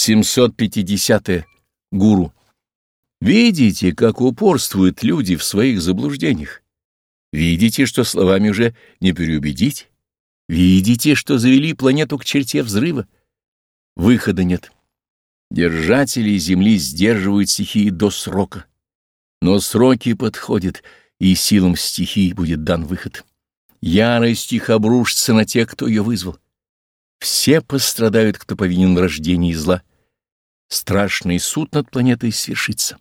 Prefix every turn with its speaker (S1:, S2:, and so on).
S1: 750. -е. Гуру. Видите, как упорствуют люди в своих заблуждениях. Видите, что словами уже не переубедить. Видите, что завели планету к черте взрыва. Выхода нет. Держатели Земли сдерживают стихии до срока. Но сроки подходят, и силам стихии будет дан выход. Ярость их обрушится на тех, кто ее вызвал. Все пострадают, кто повинен в рождении зла. Страшный суд над планетой свершится.